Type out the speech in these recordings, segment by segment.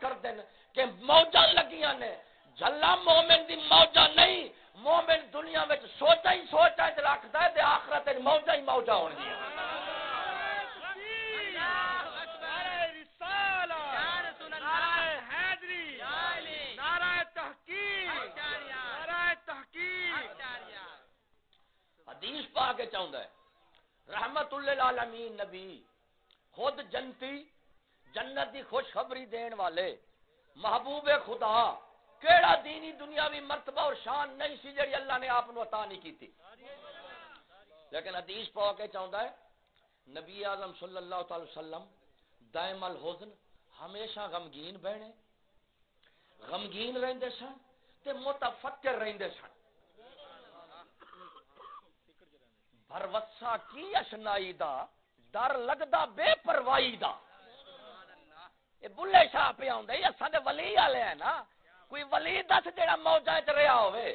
کر دین کہ موجہ لگیاں نے۔ جلا مومن دی موجہ نہیں، مومن دنیا میں سوچا ہی سوچا ہی رکھتا ہے تے آخرت موجہ ہی موجہ ہون گیا حدیث پا کے چاہتا ہے۔ رحمت اللہ نبی، خود جنتی جنت دی خوشخبری دین والے۔ محبوب خدا، کیڑا دینی دنیاوی مرتبہ اور شان نہیں سی جڑی اللہ نے آپ عطا نہیں کی تھی لیکن حدیث پا کے چاہتا ہے، نبی اعظم صلی اللہ تعالی وسلم دائم الحزن ہمیشہ غمگین بہنے۔ غمگین رہندے سن تے متفکر رہندے سن۔ بھروسا کی اشنائی دا، ڈر لگدا، بے پروائی دا۔ یہ بلے شاہ پہ آؤں یہ سارے ولی والے ہیں نا کوئی ولی دس جڑا موجہ چ رہا ہوئے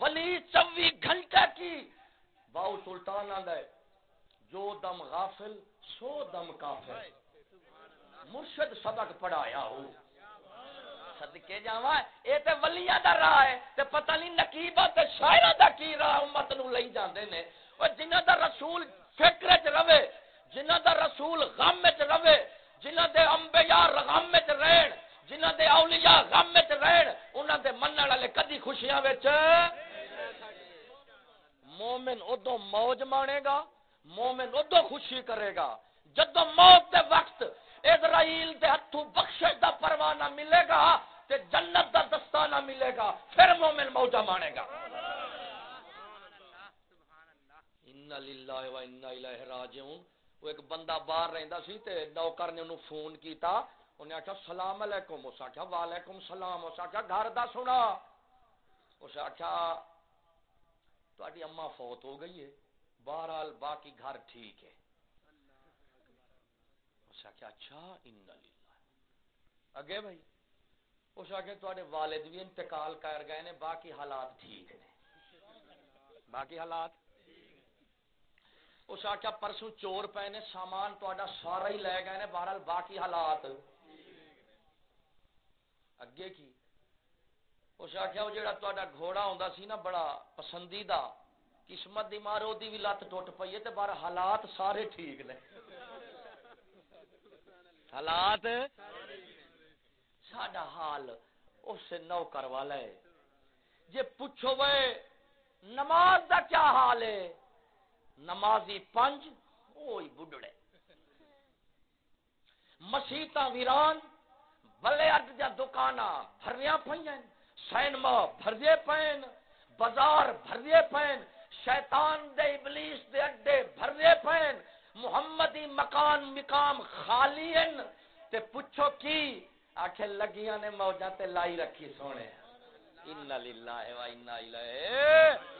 ولی چوی گھنٹے کی باؤ سلطان آدھا ہے جو دم غافل سو دم کافر مرشد سبق پڑھایا ہو صدقے جاواں اے تے ولیاں دا راہ ہے تے پتہ نہیں نقیبہ تے شاعراں دا کی راہ امت نو لئی جاندے نے او جنہاں دا رسول فکر وچ رہے جنہاں دا رسول غم وچ رہے جنہاں دے انبیاء غم وچ رہن، جنہاں دے اولیاء غم وچ رہن، انہاں دے منن والے کدی خوشیاں وچ؟ مومن ادو موج مانے گا، مومن ادو خوشی کرے گا۔ جدو موت دے وقت اسرائیل دے ہتھوں بخشش دا پروانہ ملے گا، تے جنت دا دستانہ ملے گا، پھر مومن موجہ مانے گا۔ انا للہ و انا الیہ راجعون۔ وہ ایک بندہ باہر رہندا سی تے نوکر نے انہوں فون کیتا انہیں آخیا سلام علیکم. اس آخیا وعلیکم سلام اس آخیا گھر دا سنا اس آخیا تاری اما فوت ہو گئی ہے، بہرحال باقی گھر ٹھیک ہے. اس آخیا اچھا ان اگے بھائی، اس آخیا تے والد بھی انتقال کر گئے نے، باقی حالات ٹھیک نے. باقی حالات؟ اس آخیا پرسوں چور پے نے سامان تا سارا ہی لے گئے نے، بہرحال باقی حالات۔ اگے کی؟ اس آخیا وہ جڑا تا گھوڑا ہوں سی نا، بڑا پسندیدہ، قسمت دی مارو دی بھی لت ٹوٹ پی ہے بار حالات سارے ٹھیک نے۔ حالات؟ ساڈا حال اس نوکر والا ہے جی پوچھو وہ نماز دا کیا حال ہے؟ نمازی پنج اوئی بڈڑے۔ مسیطا ویران، بلے اڈ جا دکانا بھریا پہن سینما بھرے پین بازار بھرے پین شیطان دے ابلیس دے اڈے بھرے پین محمدی مکان مقام خالی ہیں تے پوچھو کی؟ آخر لگیاں نے موجہ تے لائی رکھی سونے۔ ان للہ و انا الیہ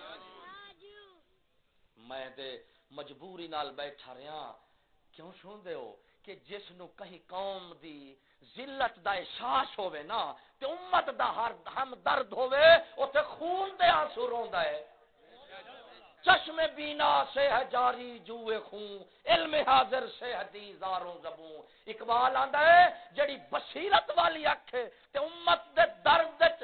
میں دے مجبوری نال بیٹھا رہا۔ کیوں سن دے ہو کہ جس نو کہیں قوم دی ذلت دا احساس ہوے نا، تے امت دا ہر ہم درد ہوے اوتے خون دے آنسو روندا ہے۔ چشم بینا سے ہے جاری جوے خون۔ علم حاضر سے حدیث زاروں زبوں اقبال آندا ہے، جڑی بصیرت والی اکھ تے امت دے درد وچ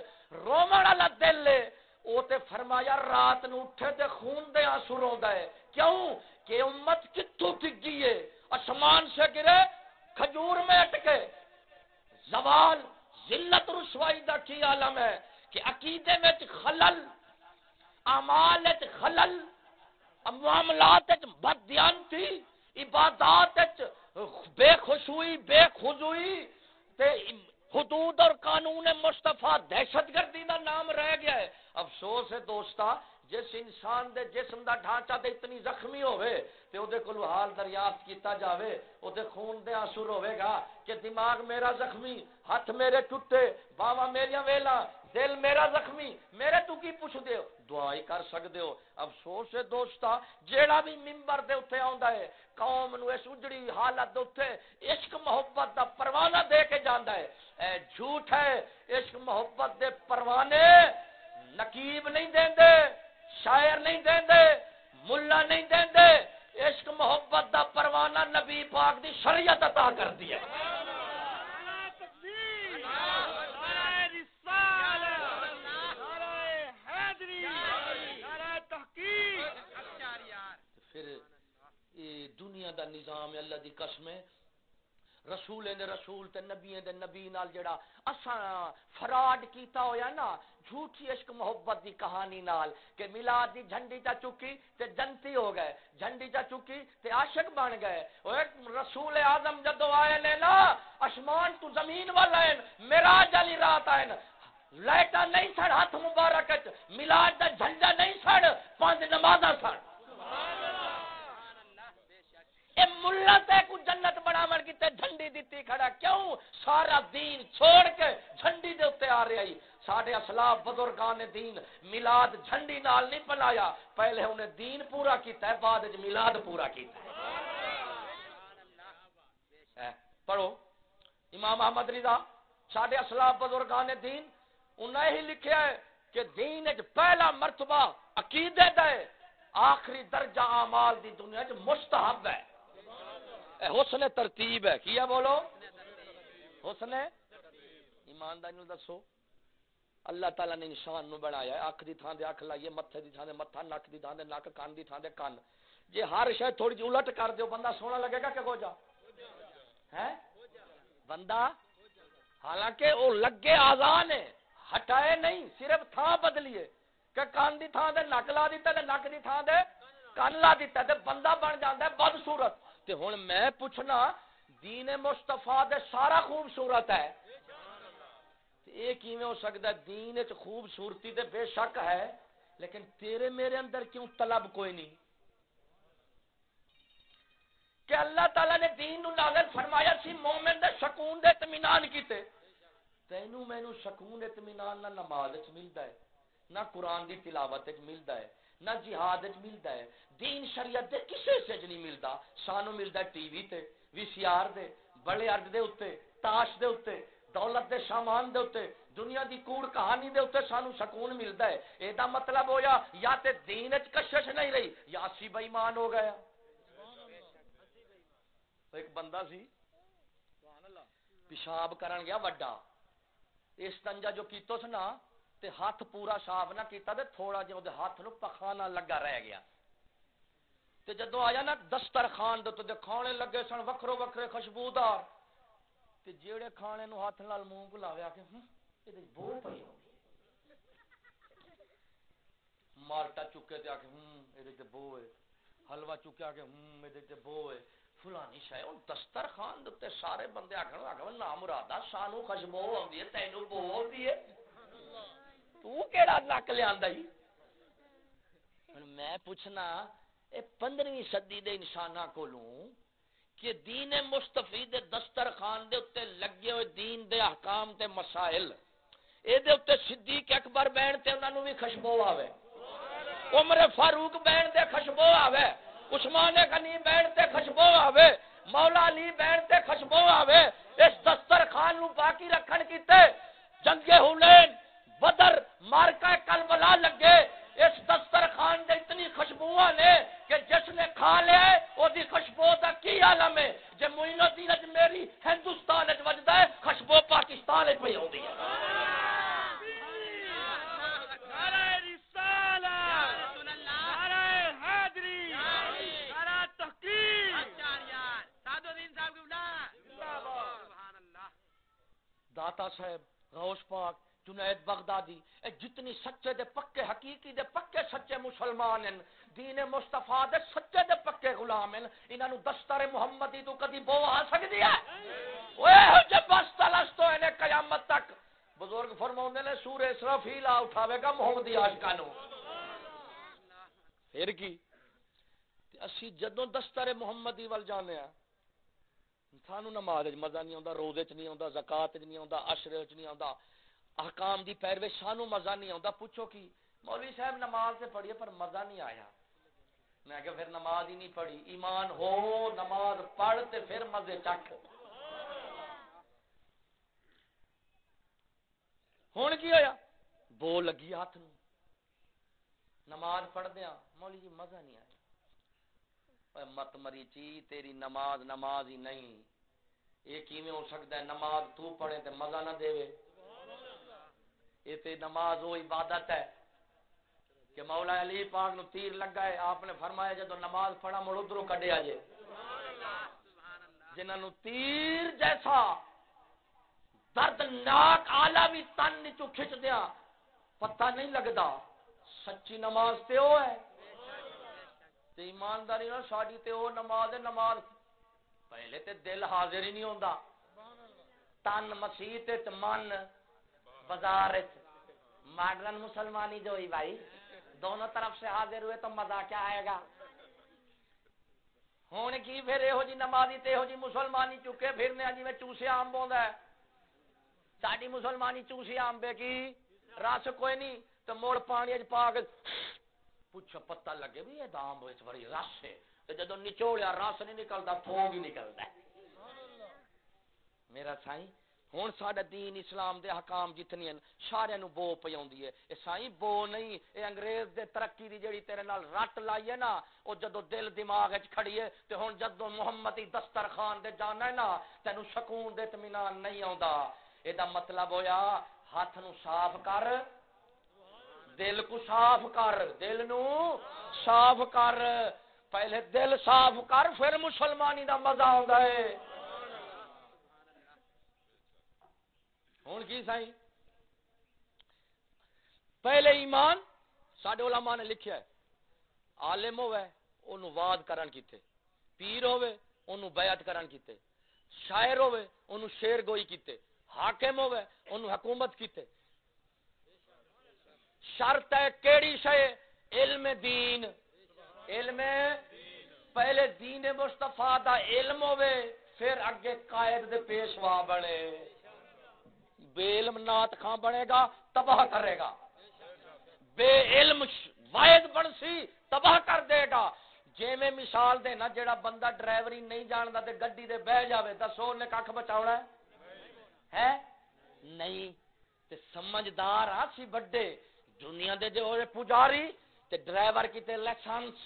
رومن والا دل ہے۔ او تے فرمایا رات نو اٹھے تے خون دے آنسو روندا ہے۔ کیوں؟ کہ امت کتوں ڈگی ہے؟ آسمان سے گرے، کھجور میں اٹکے زوال، ذلت، رسوائی دا کی عالم ہے؟ کہ عقیدے میں خلل، اعمال خلل، معاملات بدیانتی عبادات بے خوشوئی، بے خضوئی تے حدود اور قانون مصطفیٰ دہشت گردی کا نام رہ گیا ہے۔ افسوس ہے دوستا جس انسان دے جسم دا ڈھانچہ تے اتنی زخمی ہوئے تے او دے کلو حال دریافت کیتا جاوے او دے خون دے آنسر ہوئے گا کہ دماغ میرا زخمی ہاتھ میرے ٹوٹے باوا میریاں ویلا دل میرا زخمی، میرے تو کی پوچھ دیو دعائی کر سکتے ہو۔ افسوس ہے دوستا، جیڑا بھی ممبر دے اٹھے آندا ہے، قوم نو اس اجڑی حالت دے اٹھے عشق، محبت دا پروانہ دے کے جاندا ہے۔ اے جھوٹ ہے، عشق، محبت دے پروانے نقیب نہیں دیں دے شاعر نہیں دیں دے ملا نہیں دیں دے عشق، محبت دا پروانہ نبی پاک دی شریعت عطا کر دیا۔ خدا دی قسمیں رسول دے رسول تے نبی دے نبی نال جڑا اساں فراڈ کیتا ہویا نا، جھوٹی عشق محبت دی کہانی نال کہ میلاد دی جھنڈی چا چکی تے جنتی ہو گئے، جھنڈی چا چکی تے عاشق بن گئے۔ اوے رسول اعظم جدو آئے نے نا اسمان تو زمین والا ہے معراج والی رات آئے لائٹا نہیں سڑ، ہاتھ مبارک میلاد دا جھنڈا نہیں سڑ، پانچ نمازاں سڑ۔ اے ملا تے کو جنت بناون کیتے جھنڈی دتی کھڑا کیوں؟ سارا دین چھوڑ کے جھنڈی دے اوتے آ رہی ساڈے اسلاف بزرگان نے دین میلاد جھنڈی نال نہیں بنایا۔ پہلے انہیں دین پورا کیتا ہے، بعد وچ میلاد پورا کیتا ہے۔ پڑھو۔ امام احمد رضا، ساڈے اسلاف بزرگان نے دین انہیں ہی لکھیا ہے کہ دین وچ پہلا مرتبہ عقیدے دا ہے آخری درجہ اعمال دی دنیا وچ مستحب ہے۔ حسن ترتیب ہے۔ کیا بولو؟ حسن؟ ایمانداری دسو۔ اللہ تعالیٰ نے انسان نو بنایا ہے۔ اکھ دی تھان دے اکھ لائیے، متھے دی تھان دے متھا، نک دی تھان دے نک، کان دی تھان دے کان۔ جے ہر شے تھوڑی جی الٹ کر دیو، بندہ سونا لگے گا کہ گو جا؟ ہے بندہ؟ حالانکہ وہ لگے آزان ہے، ہٹائے نہیں، صرف تھان بدلیے۔ کہ کان دی تھان دے، نک لا دیتا تے نک دی تھان دے، کان لا دیتا تے بندہ بن جاندا ہے بد صورت تے ہن میں پوچھنا، دین مصطفیٰ دے سارا خوبصورت ہے۔ یہ کیویں ہو سکتا ہے؟ دین وچ خوبصورتی تے بے شک ہے، لیکن تیرے میرے اندر کیوں طلب کوئی نہیں؟ کہ اللہ تعالی نے دین نو نازل فرمایا سی، مومن دے سکون دے اطمینان کیتے۔ تینو مینو سکون اطمینان نہ نماز وچ ملدا ہے، نہ قرآن دی تلاوت وچ ملدا ہے۔ نہ جہاد وچ ملدا ہے۔ دین شریعت دے کسے سے نہیں ملدا۔ سانو ملدا ہے ٹی وی تے، وی سی آر دے، بڑے اڈ دے اوتے تاش دے اوتے دولت دے سامان دے اوتے دنیا دی کوڑ کہانی دے اوتے سانو سکون ملدا ہے۔ اے دا مطلب ہویا یا تے دین وچ کشش نہیں رہی، یا اسی بے ایمان ہو گیا۔ ایک بندہ سی پیشاب کرن گیا وڈا۔ اس تنجا جو کیتو سنا تے ہاتھ پورا صاف نہ کیتا تے تھوڑا جہا دے ہاتھ نو پخانا لگا رہ گیا۔ تے جدو آیا نا دسترخوان دے تے کھانے لگے سن وکھرو وکھرے خوشبودار۔ تے جیڑے کھانے نو ہاتھ نال منہ کو لاویا کہ ہن اے تے بو پئی مالٹا چکے تے آکھے ہن اے تے بو ہے۔ حلوہ چکیا کہ ہن اے تے بو ہے۔ فلانی شے او دسترخوان دے تے سارے بندے آکھن آکھن نا مرادا سانو خوشبو آندی ہے تینو بو آندی ہے۔ تو کیڑا نک لیا میں پوچھنا اے پندرہویں صدی دے انسانہ کولوں کہ دین مستفی دے دسترخوان دے اتے لگے ہوئے دین دے احکام تے مسائل اے دے اتے صدیق اکبر بین تے انہوں بھی خشبو آوے عمر فاروق بین تے خشبو آوے عثمان غنی بین تے خشبو آوے مولا علی بین تے خشبو آوے اس دسترخوان نو باقی رکھن کیتے جنگ حنین بدر مارکا کلبلا لگے۔ اس دسترخوان دے اتنی خوشبو نے کہ جس نے کھا لیا وہ خوشبو کا کی عالم ہے؟ جی موئن الدین میری ہندوستان وجدا ہے خوشبو پاکستان پہ آتی ہے۔ داتا صاحب غوث پاک جنید بغدادی، اے جتنی سچے دے پکے، حقیقی دے پکے سچے مسلمان ہیں، دین مصطفیٰ دے سچے دے پکے غلام ہیں، انہاں نو دستار محمدی تو کدی بو آ سکدی ہے؟ اوے ہو جے بس تلستو انے قیامت تک۔ بزرگ فرماوندے نے، سورہ اسرافیل آ اٹھاوے گا محمدی عاشقاں نو۔ پھر کی؟ اسی جدوں دستار محمدی ول جانے ہیں سانو نماز وچ مزہ نہیں آتا روزے چ نہیں آتا زکات چ نہیں آتا اشرے چ نہیں آتا احکام دی پیروی سانو مزہ نہیں آتا پوچھو کی؟ مولوی صاحب نماز سے پڑھی پر مزہ نہیں آیا۔ میں کہ پھر نماز ہی نہیں پڑھی۔ ایمان ہو، نماز پڑھ تے پھر مزے چکھ۔ ہوں کی ہویا بو لگی ہاتھ نو۔ نماز پڑھ دیا مولی جی مزہ نہیں آیا۔ مت مری چی، تیری نماز نماز ہی نہیں۔ یہ کیویں ہو سکتا ہے؟ نماز تو پڑھے تے مزہ نہ دے یہ نماز وہ عبادت ہے کہ مولا علی پاک نو تیر لگا ہے آپ نے فرمایا جب نماز پڑھا مڑ ادھر کڈیا جے۔ جنہوں تیر جیسا دردناک آلہ بھی تن نیچو کھچ دیا، پتہ نہیں لگتا سچی نماز تے وہ ہے۔ تے ایمانداری نہ ساڈی تے وہ نماز ہے، نماز پہلے تے دل حاضر ہی نہیں ہوندا۔ تن مسیح تے من بازار ماڈرن مسلمانی جو ہی بھائی، دونوں طرف سے حاضر ہوئے تو مزہ کیا آئے گا؟ ہوں کی پھر یہو جی نمازی تے یہو جی مسلمانی چکے پھرنے جی میں چوسے آم بوندا ہے۔ ساڈی مسلمانی چوسی آم بے کی رس کوئی نہیں، تو موڑ پانی اج پا کے پوچھو پتہ لگے بھی یہ دام وچ بڑی رس ہے۔ تے جدوں نچوڑیا رس نہیں نکلدا پھوگ ہی نکلدا ہے۔ میرا سائیں ہوں سڈا دین اسلام دے حکام جتنی ہیں سارے نو بو پی آدھی ہے سائی بو نہیں یہ انگریز دے ترقی دی جیڑی تیرے نال رٹ لائی ہے نا وہ جدو دل دماغ کھڑی ہے تو ہوں جدو محمدی دسترخان دے جانا ہے نا تینو سکون دے اطمینان نہیں آتا یہ مطلب ہویا ہاتھ نو صاف کر دل کو صاف کر دل نو صاف کر پہلے دل صاف کر پھر مسلمانی دا مزہ آتا ہے ہوں کی سائی پہلے ایمان سڈے علماء نے لکھیا ہے۔ عالم ہوئے انہوں واد کرن کیتے۔ پیر ہوئے انہوں بیعت کرن کیتے۔ شاعر ہوئے انہوں شیر گوئی کیتے۔ حاکم ہوئے انہوں حکومت کیتے۔ شرط ہے کیڑی شے؟ علم دین۔ علم پہلے دین مصطفیٰ دا علم ہوئے پھر اگے قائد دے پیشوا بنے۔ بے علم نات خاں بنے گا؟ تباہ کرے گا۔ بے علم واحد بن سی تباہ کر دے گا۔ جی میں مثال دینا جیڑا بندہ ڈرائیوری نہیں جانتا تے گڈی دے بہ جاوے، دسو نے کھ بچاونا ہے؟ نہیں۔ تے سمجھدار آ سی بڑے دنیا دے جو پجاری، تے ڈرائیور کی تے لائسنس،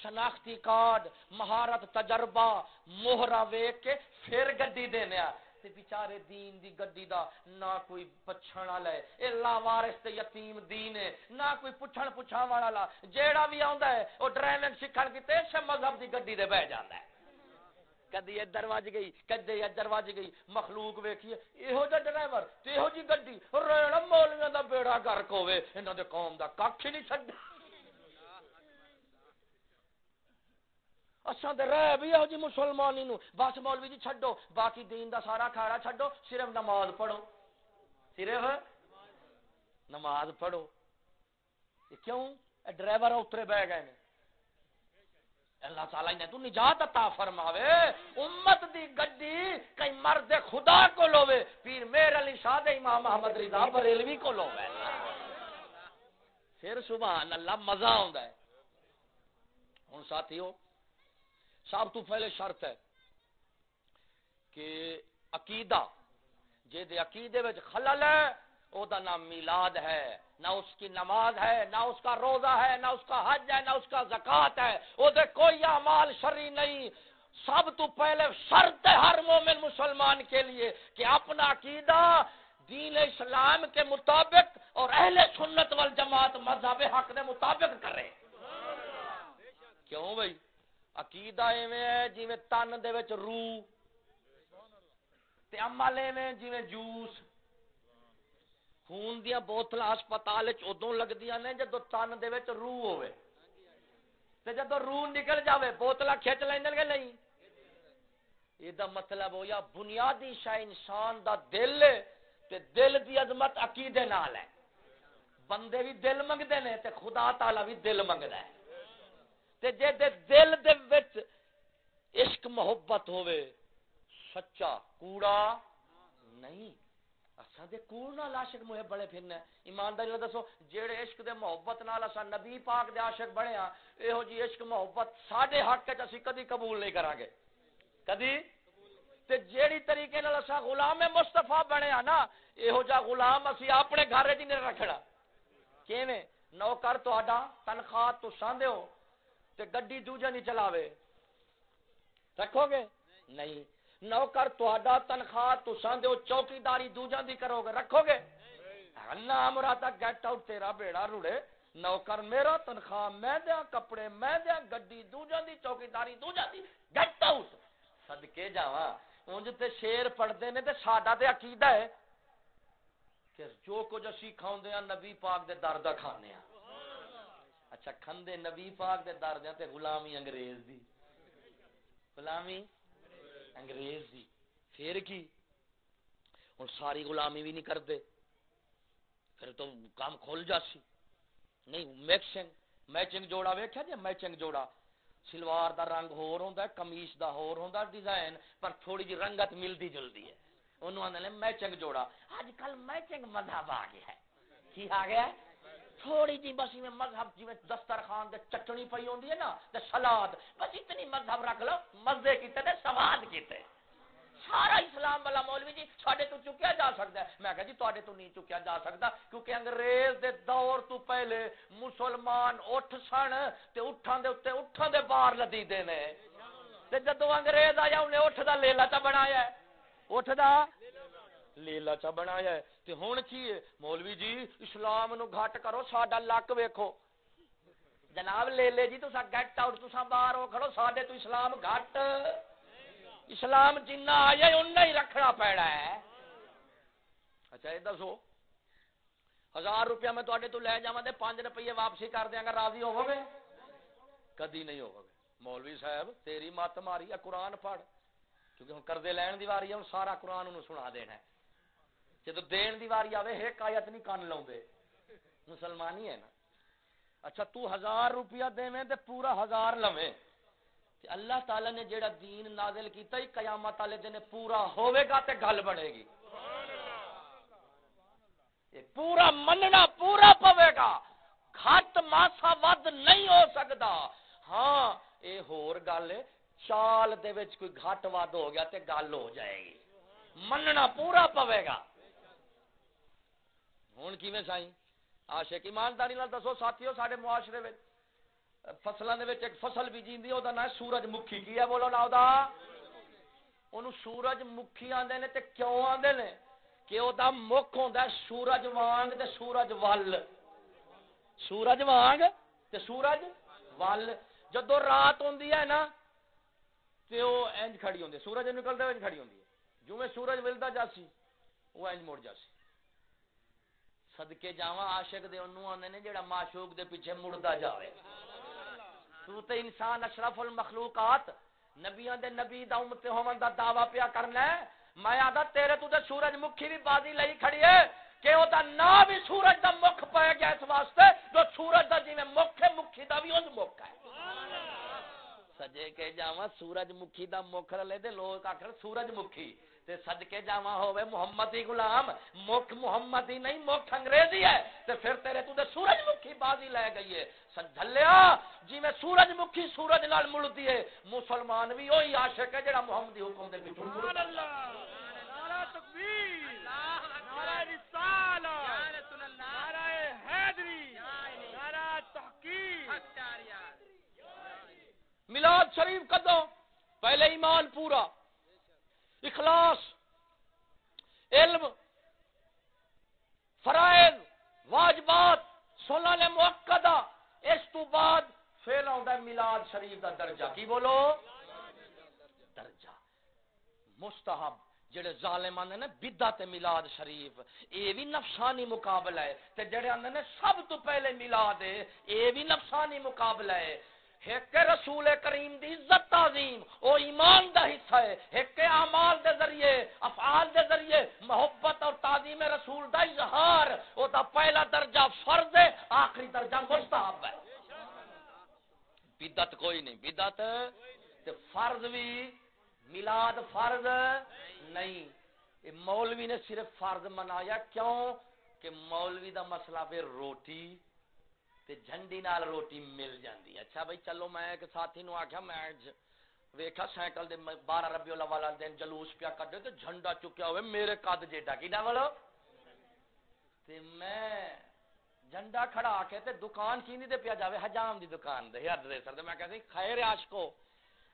شناختی کارڈ، مہارت، تجربہ موہرا ویک کے پھر گڈی دینے تے بیچارے دین دی گڈی دا نہ کوئی پچھن والا ہے۔ اے لا وارث تے یتیم دین ہے، نہ کوئی پچھن پچھا والا جیڑا بھی آندا ہے، او ڈرائیونگ سکھن کی تے مذہب دی گڈی دے بیٹھ جاندا ہے۔ کدی ادھر وج گئی، کدی ادھر وج گئی۔ مخلوق ویکھیے، ایہو جا ڈرائیور، تے ایہو جی گڈی۔ ریڑ مولویاں دا بیڑا گرک ہوے انہاں دے قوم دا ککھ نہیں چھڈ اساں تے رہ بھی ہو جی مسلمانی نو بس مولوی جی چھڈو باقی دین دا سارا کھاڑا چھڈو صرف نماز پڑھو صرف نماز پڑھو یہ کیوں اے ڈرائیور اترے بہ گئے نے اللہ تعالی نے تو نجات عطا فرماوے امت دی گڈی کئی مرد خدا کو لوے پیر میر علی شاہ دے امام محمد رضا بریلوی کو لوے پھر سبحان اللہ مزہ ہوندا ہے ہن ساتھیو سب تو پہلے شرط ہے کہ عقیدہ، جے دے عقیدے وچ خلل ہے، او دا نام میلاد ہے، نہ اس کی نماز ہے، نہ اس کا روزہ ہے، نہ اس کا حج ہے، نہ اس کا زکات ہے، او دے کوئی اعمال شرعی نہیں۔ سب تو پہلے شرط ہے ہر مومن مسلمان کے لیے کہ اپنا عقیدہ دین اسلام کے مطابق اور اہل سنت والجماعت مذہب حق کے مطابق کرے۔ کیوں بھائی عقیدہ ایویں ہے جویں تن دے وچ روح تے عمل ایویں جویں جوس۔ خون دیا بوتل ہسپتال وچ اودوں لگدیاں نے جدوں تن دے وچ روح ہوے تے جدوں روح نکل جاوے، بوتلاں کھچ لیندے کہ نہیں؟ یہ دا مطلب ہو یا بنیادی شاہ انسان دا دل تے دل دی عظمت عقیدے نال ہے۔ بندے بھی دل منگدے نے تے خدا تعالی بھی دل منگدا ہے۔ تے جے دے دل دے وچ عشق محبت ہوئے سچا کوڑا نہیں۔ اسا دے کوڑ نال عاشق محب بڑے پھرنے۔ ایمانداری نال دسو، جیڑے عشق دے محبت نال اسا نبی پاک دے عاشق بڑے ہاں ایہو جی عشق محبت ساڈے حق وچ اسی کدی قبول نہیں کران گے کدی؟ تے جیڑی طریقے نال اسا غلام مصطفی بنے ہاں نا، ایہو جا غلام اسی اپنے گھر وچ نہیں رکھنا۔ کیویں؟ نوکر تہاڈا، تنخواہ تو ساندے ہو۔ تے گڈی دوجا نہیں چلاوے۔ رکھو گے نہیں نوکر تہاڈا تنخواہ، تساں دے چوکیداری دوجا دی کرو گے رکھو گے اللہ مرادا گیٹ آؤٹ، تیرا بیڑا روڑے۔ نوکر میرا تنخواہ، میں دیا کپڑے، میں دیا گڈی دوجا دی چوکیداری دوجا دی گیٹ آؤٹ۔ سدکے جاوا انج تے شیر پڑھتے نے تے ساڈا تے عقیدہ ہے کہ جو کچھ اسی کھاؤندے ہیں نبی پاک دے در دا کھانے ہیں اچھا کھندے نبی پاک دے در دے تے غلامی انگریز دی۔ غلامی انگریز دی۔ پھر کی؟ ہن ساری غلامی بھی نہیں کرتے پھر تو کام کھول جاسی۔ نہیں میکسنگ میچنگ جوڑا ویکھیا جی؟ میچنگ جوڑا۔ سلوار دا رنگ ہور ہوندا ہے کمیز دا ہور ہوندا ہے، ڈیزائن، پر تھوڑی جی رنگت ملدی جلدی ہے۔ انہوں آندے نے میچنگ جوڑا۔ اج کل میچنگ مذہب آ گیا ہے۔ کی آ گیا ہے؟ تھوڑی جی بس میں مذہب جی دسترخوان دے چٹنی پئی ہوندی ہے نا تے سلاد۔ بس اتنی مذہب رکھ لو، مزے کیتے تے سواد کیتے۔ سارا اسلام والا مولوی جی ساڈے تو چکیا جا سکتا ہے۔ میں کہا جی تواڈے تو نہیں چکیا جا سکتا کیونکہ انگریز دے دور تو پہلے مسلمان اٹھ سن تے اٹھاں دے اوتے اٹھاں دے بار لدی دے نے۔ تے جدوں انگریز آیا، انہیں اٹھ دا لیلا چا بنایا ہے۔ اٹھ دا لیلا چا بنایا ہے تے ہن کی ہے مولوی جی اسلام نو گھٹ کرو ساڈا لک ویکھو جناب لے لے جی تسا گیٹ آؤٹ تسا باہر ہو کھڑو ساڈے تو اسلام گھٹ اسلام جنہ آیا انہیں ہی رکھنا پیڑا ہے اچھا یہ دسو ہزار روپیہ میں تے تو لے جا پانچ روپیے واپسی کر دیا گا راضی ہو گے کدی نہیں ہو گے مولوی صاحب تیری مت ماری ہے قرآن پڑھ کیونکہ ہوں کردے لین دی واری ہے ہوں سارا قرآن انہوں سنا دینا ہے جب دین دی واری آوے ایک آیت نہیں کان لاؤ مسلمان ہی ہے نا اچھا تو ہزار روپیہ دے میں تے پورا ہزار لویں اللہ تعالی نے جیڑا دین نازل کیتا ہی قیامت والے دن پورا ہوئے گا تے گل بنے گی پورا مننا پورا پوے گا گھٹ ماسا ود نہیں ہو سکتا ہاں اے ہور گل چال دے وچ کوئی گھٹ ود ہو گیا تے گل ہو جائے گی مننا پورا پوے گا ہوں کیویں سائیں عاشق ایمانداری نال دسو ساتھیو ساڈے معاشرے وچ فصلوں ایک فصل بھی جیندی وہ نام سورج مکھی کی ہے بولو نا وہ سورج مکھی آدھے نے تے کیوں آدھے نے کہ وہ مکھ ہوتا ہے سورج وانگ تے سورج ول سورج وانگ تے سورج ول جدو رات ہوندی ہے نا تے وہ انج کھڑی ہوندی سورج نکلتا انج کھڑی ہوندی ہے جو سورج ملتا جاسی وہ انج مڑ جاسی صدقے جاواں عاشق دے انہوں آندے نے جڑا معشوق دے پیچھے مڑدا جاوے تو تے انسان اشرف المخلوقات نبیاں دے نبی دا امت ہون دا دعوی پیا کرنا ہے میں آدا تیرے تو تے سورج مکھی بھی بازی لئی کھڑی ہے کہ او دا نا بھی سورج دا مکھ پے گیا اس واسطے جو سورج دا جویں مکھ ہے مکھی دا بھی اون مکھ ہے سجے کے جاواں سورج مکھی دا مکھ لے دے لوگ آکھن سورج مکھی تے صدقے جاواں ہوے محمدی غلام مکھ محمدی نہیں مکھ انگریزی ہے۔ تے پھر تیرے تو تے سورج مکھی بازی لے گئی ہے۔ سنجھلیا جی میں سورج مکھی سورج نال مڑتی ہے مسلمان بھی وہی عاشق ہے جڑا محمدی حکم دے پیچھے سبحان اللہ نعرہ تکبیر نعرہ رسالت نعرہ حیدری نعرہ تحقیق۔ میلاد شریف کدو پہلے ایمان پورا۔ اخلاص، علم، فرائض، واجبات، سنن موقع اس تو بعد پھر آتا ہے میلاد شریف دا درجہ۔ کی بولو؟ درجہ۔ مستحب، جڑے ظالم آندے نے بدعت میلاد شریف، اے بھی نفسانی مقابلہ ہے۔ تے جڑے آندے نے سب تو پہلے میلاد ہے، اے بھی نفسانی مقابلہ ہے۔ ایک رسول کریم دی عزت تعظیم، او ایمان دا حصہ ہے۔ ایک اعمال دے ذریعے، افعال دے ذریعے محبت اور تعظیم رسول دا اظہار، او دا پہلا درجہ فرض ہے، آخری درجہ مستحب ہے۔ بدعت کوئی نہیں، بدعت تے فرض بھی میلاد فرض نہیں۔ مولوی نے صرف فرض منایا کیوں؟ کہ مولوی دا مسئلہ پھر روٹی تے جھنڈی نال روٹی مل جاندی۔ اچھا بھائی، چلو میں ایک ساتھی نو آکھیا، میں ویکھا سائیکل دے 12 ربیع الاول دن جلوس پیا کڈے تے جھنڈا چکیا ہوئے میرے قد جیڈا کیڈا والو؟ تے میں جھنڈا کھڑا کے تے دکان کیندی تے پیا جاوے؟ حجام دی دکان دے یاد دے سر تے میں کہندی، خیر عاشقو،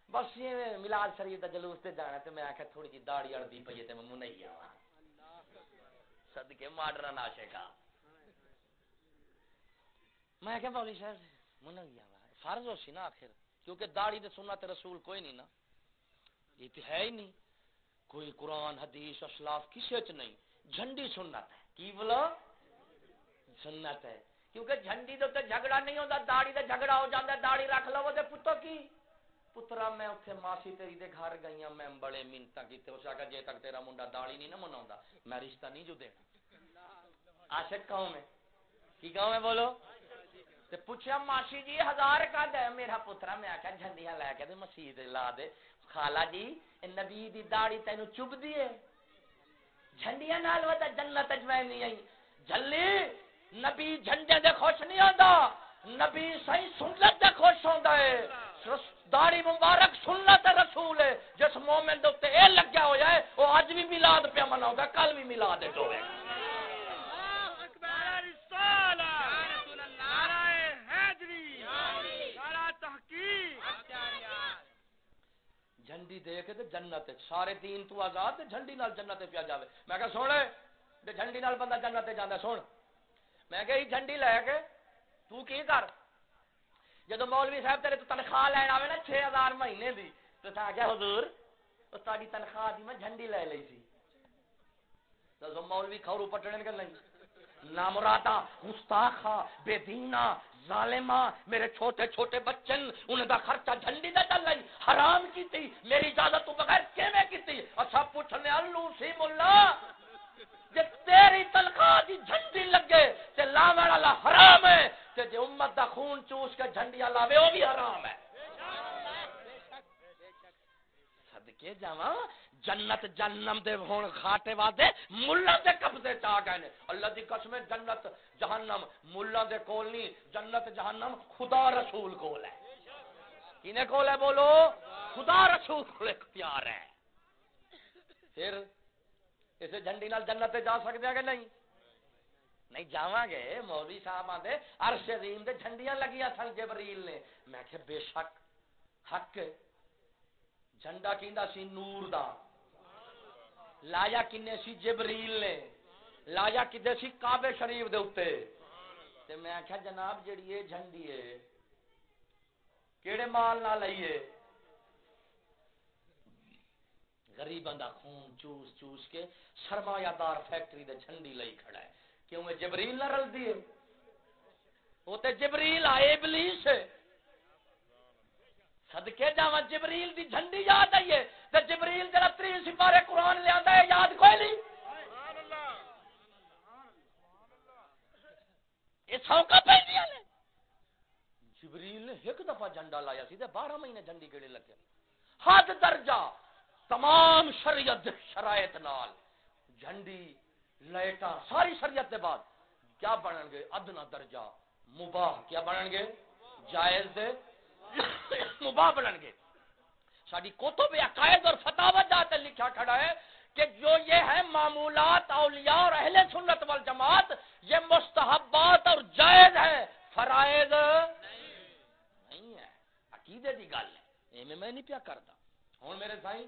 بس یہ میلاد شریف دا جلوس تے جانا تے میں آکھیا، تھوڑی جی داڑھی اڑدی پئی تے میں منہ نہیں آواں۔ صدقے ماڈرن عاشقا میں کہ مولی صاحب من گیا فرض ہو سی نا آخر کیونکہ داڑھی دے سنت رسول کوئی نہیں نا۔ یہ تو ہے ہی نہیں۔ کوئی قرآن حدیث اسلاف کسی چ نہیں۔ جھنڈی سنت ہے۔ کی بولو سنت ہے۔ کیونکہ جھنڈی تو جھگڑا نہیں ہوتا داڑی تے جھگڑا ہو جاتا داڑی رکھ لو تے پتو کی؟ پترا میں اتنے ماسی تیری دے گھر گئی ہوں میں بڑے منتا کیتے اس آگا جے تک تیرا منڈا داڑی نہیں نہ منا میں رشتہ نہیں جو دینا۔ عاشق کہوں میں؟ کی کہوں میں بولو؟ تے پوچھا ماسی جی ہزار کا دے میرا پترا، میں آکھا جھنڈیاں لے کے تے مسجد لا دے۔ خالا جی نبی دی داڑی تینوں چب دیے جھنڈیاں نال ودا جنت اج میں نہیں آئی۔ جھلی، نبی جھنڈے دے خوش نہیں ہوندا۔ نبی صحیح سنت دے خوش ہوندا ہے۔ داڑی مبارک سنت رسول ہے۔ جس مومن دے اوتے اے لگیا ہو جائے او اج بھی میلاد پہ مناؤگا کل بھی میلاد ہے ہوے جھنڈی دے کے تے جنت سارے دین تو آزاد تے جھنڈی نال جنت پیا جاوے۔ میں کہا، سن، تے جھنڈی نال بندہ جنت جاندا سن۔ میں کہ جھنڈی لے کے تو کی کر؟ جدو مولوی صاحب تیرے تو تنخواہ لین آوے نا چھ ہزار مہینے دی، تو تھا کیا حضور تو تاری تنخواہ دی میں جھنڈی لے لئی سی۔ تو مولوی کھورو پٹنے نکل نہیں نامراتا گستاخا بے دینا ظالما میرے چھوٹے چھوٹے بچن انہیں دا خرچہ جھنڈی دے چل رہی حرام کی تھی میری اجازت تو بغیر کیویں کی تھی اچھا پوچھنے الو سی ملا، جے تیری تنخواہ دی جھنڈی لگے، تے لاوڑ والا حرام ہے، تے جے امت دا خون چوس کے جھنڈیاں لاوے، او بھی حرام ہے۔ صدقے جاواں جنت جنم دے ہون کھاٹے واسطے ملہ دے قبضے چ آ گئے نے۔ اللہ دی قسم ہے، جنت جہنم ملہ دے کول نہیں، جنت جہنم خدا رسول کول ہے۔ کینے کول ہے بولو؟ خدا رسول کول اختیار ہے۔ پھر اسے جھنڈی نال جنت تے جا سکتے ہیں کہ نہیں؟ نہیں جاواں گے۔ مولوی صاحب آندے، عرش عظیم دے جھنڈیاں لگیاں سن جبریل نے۔ میں کہ بے شک، حق جھنڈا کیندا سی نور دا۔ لایا کنے سی جبریل نے۔ لایا کدے سی کعبے شریف دے اوتے تے میں آکھیا جناب جڑی یہ جھنڈی ہے کیڑے مال نہ لئیے۔ غریباں دا خون چوس چوس کے سرمایہ دار فیکٹری دے جھنڈی لئی کھڑا ہے۔ کیوں میں جبریل نہ رل دیے وہ تے جبریل آئے ابلیس ہے صدقے جاواں جبریل دی جھنڈی یاد آئیے تے جبریل جڑا تری سپارے قرآن لے آندا ہے، یاد کوئی نہیں؟ یہ سوکا پہ نے۔ جبریل نے ایک دفعہ جھنڈا لایا سی تے بارہ مہینے جھنڈی کیڑے لگے حد درجہ، تمام شریعت شرائط نال۔ جھنڈی، لائٹاں، ساری شریعت دے بعد۔ کیا بنن گے؟ ادنا درجہ۔ مباح کیا بنن گے؟ جائز دے۔ مباح بنن گے۔ ساری کتب عقائد اور فتاوہ جاتے لکھا کھڑا ہے کہ جو یہ ہے معمولات، اولیاء اور اہل سنت والجماعت، یہ مستحبات اور جائز ہے فرائض نہیں ہے عقیدے دی گل ہے۔ میں نہیں پیا کرتا۔ ہوں میرے بھائی،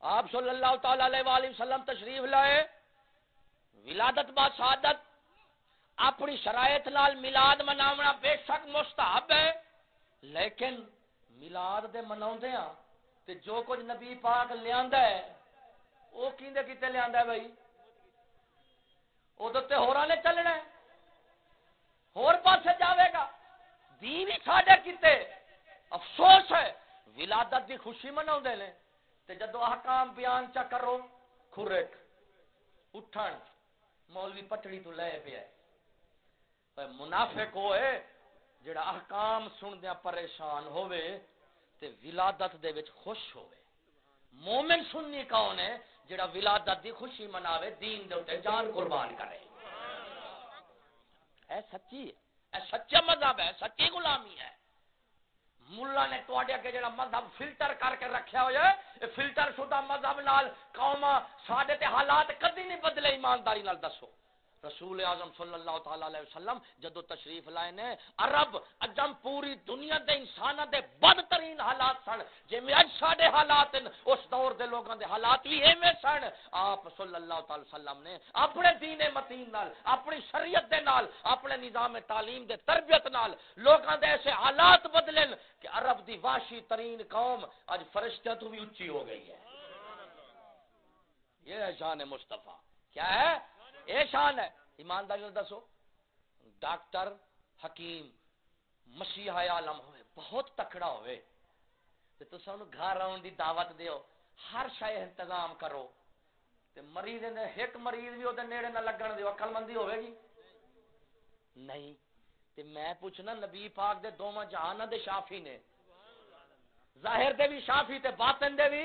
آپ صلی اللہ تعالی علیہ وآلہ وسلم تشریف لائے، ولادت با سعادت اپنی شرائط نال میلاد مناونا بے شک مستحب ہے۔ لیکن میلاد دے مناوندے ہاں تے جو کچھ نبی پاک لیاندا ہے، او کیندے کیتے لیاندا ہے بھائی؟ او تے ہوراں نے چلنا ہے۔ ہور پاسے جاوے گا۔ دین ہی ساڈے کیتے۔ افسوس ہے۔ ولادت دی خوشی مناوندے نے۔ تے جدو احکام بیان چا کرو، کھرک، اٹھن، مولوی پٹڑی تو لے پیا منافق ہوئے، جڑا احکام سندیا پریشان ہوئے تے ولادت دے وچ خوش ہوئے۔ مومن سننی کون ہے جڑا ولادت دی خوشی مناوے، دین دے اوتے جان قربان کرے؟ اے سچی اے سچا مذہب ہے، سچی غلامی ہے۔ ملا نے تو اگے جڑا مذہب فلٹر کر کے رکھیا ہویا ہے فلٹر شدہ مذہب نال قوم ساڈے تے حالات کدی نہیں بدلے، ایمانداری نال دسو۔ رسول اعظم صلی اللہ تعالی علیہ وسلم جدو تشریف لائے نے، عرب، اجم پوری دنیا دے انسان دے بدترین حالات سن۔ جے اج ساڈے حالات اس دور دے لوگاں دے حالات بھی ایویں سن۔ آپ صلی اللہ تعالی وسلم نے اپنے دین متین نال، اپنی شریعت دے نال، اپنے نظام تعلیم دے تربیت نال لوگاں دے ایسے حالات بدلن کہ عرب دی واشی ترین قوم اج فرشتہ تو بھی اونچی ہو گئی ہے۔ یہ ہے شان مصطفیٰ۔ کیا ہے؟ یہ شان ہے۔ ایمانداری دسو، ڈاکٹر، حکیم مسیح عالم ہوئے، بہت تکڑا ہوئے۔ تو سن گھر آن دی دعوت دیو، ہر شے انتظام کرو۔ تے مریض نے ایک مریض بھی وہ نیڑے نہ لگن دیو عقل مندی ہوے گی؟ نہیں۔ تے میں پوچھنا، نبی پاک دے دوواں جہان دے شافی نے۔ ظاہر دے بھی شافی تے باطن دے بھی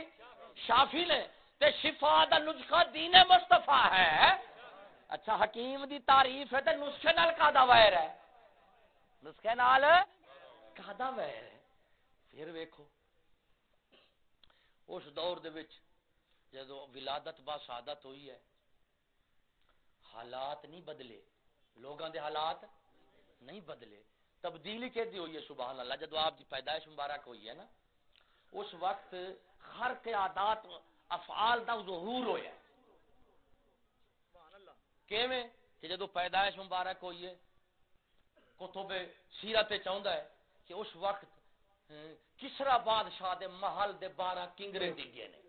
شافی نے۔ تے شفا دا نسخہ دین مصطفیٰ ہے۔ اچھا حکیم دی تعریف ہے تے نسخے نال کا دا وائر ہے؟ نسخے نال کا دا وائر ہے؟ پھر ویکھو، اس دور دے وچ جدو ولادت با سعادت ہوئی ہے، حالات نہیں بدلے۔ لوگاں دے حالات نہیں بدلے۔ تبدیلی کہتی ہوئی ہے، سبحان اللہ۔ جدو آپ کی پیدائش مبارک ہوئی ہے نا، اس وقت ہر کے عادات، افعال دا ظہور ہویا کیویں کہ جدو پیدائش مبارک ہوئی ہے کتب سیرت چاہندا ہے کہ اس وقت کسرا بادشاہ دے محل دے بارہ کنگرے ڈگے نے۔